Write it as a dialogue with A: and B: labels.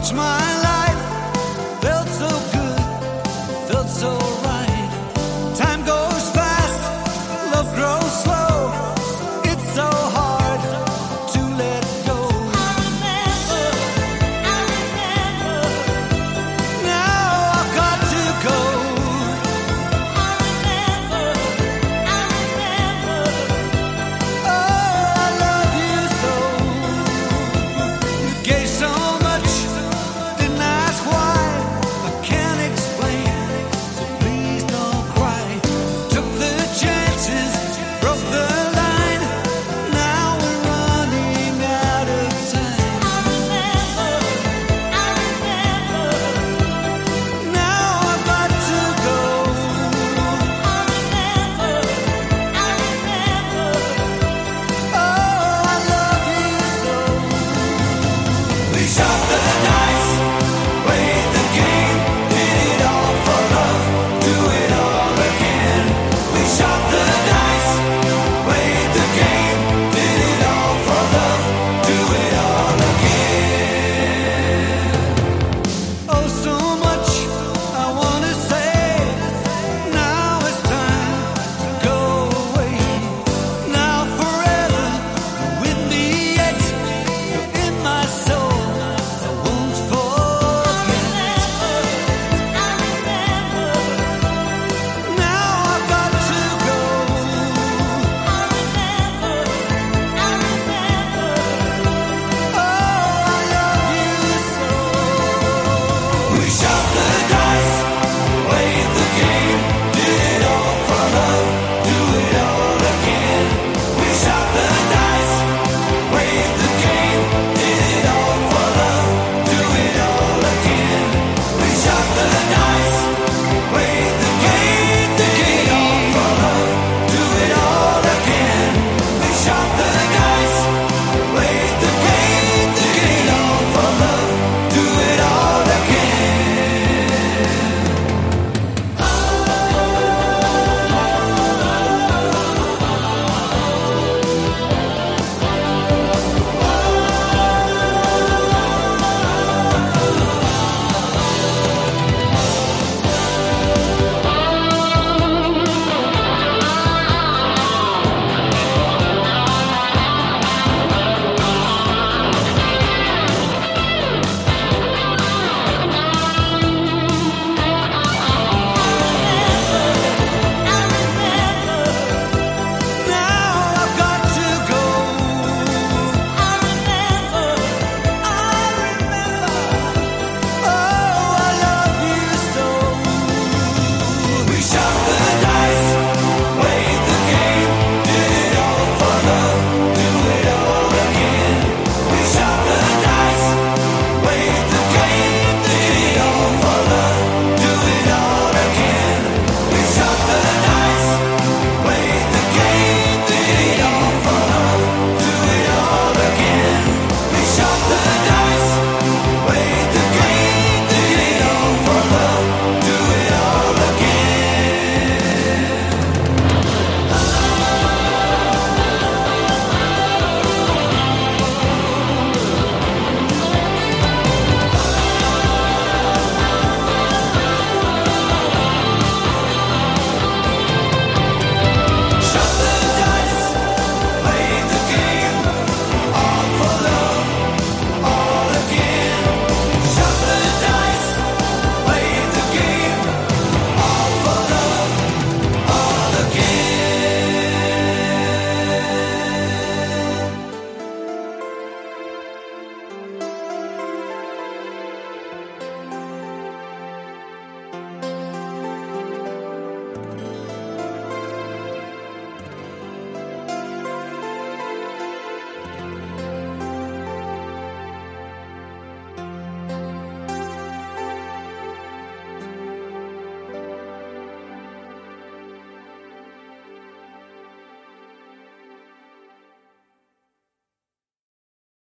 A: touch my never die.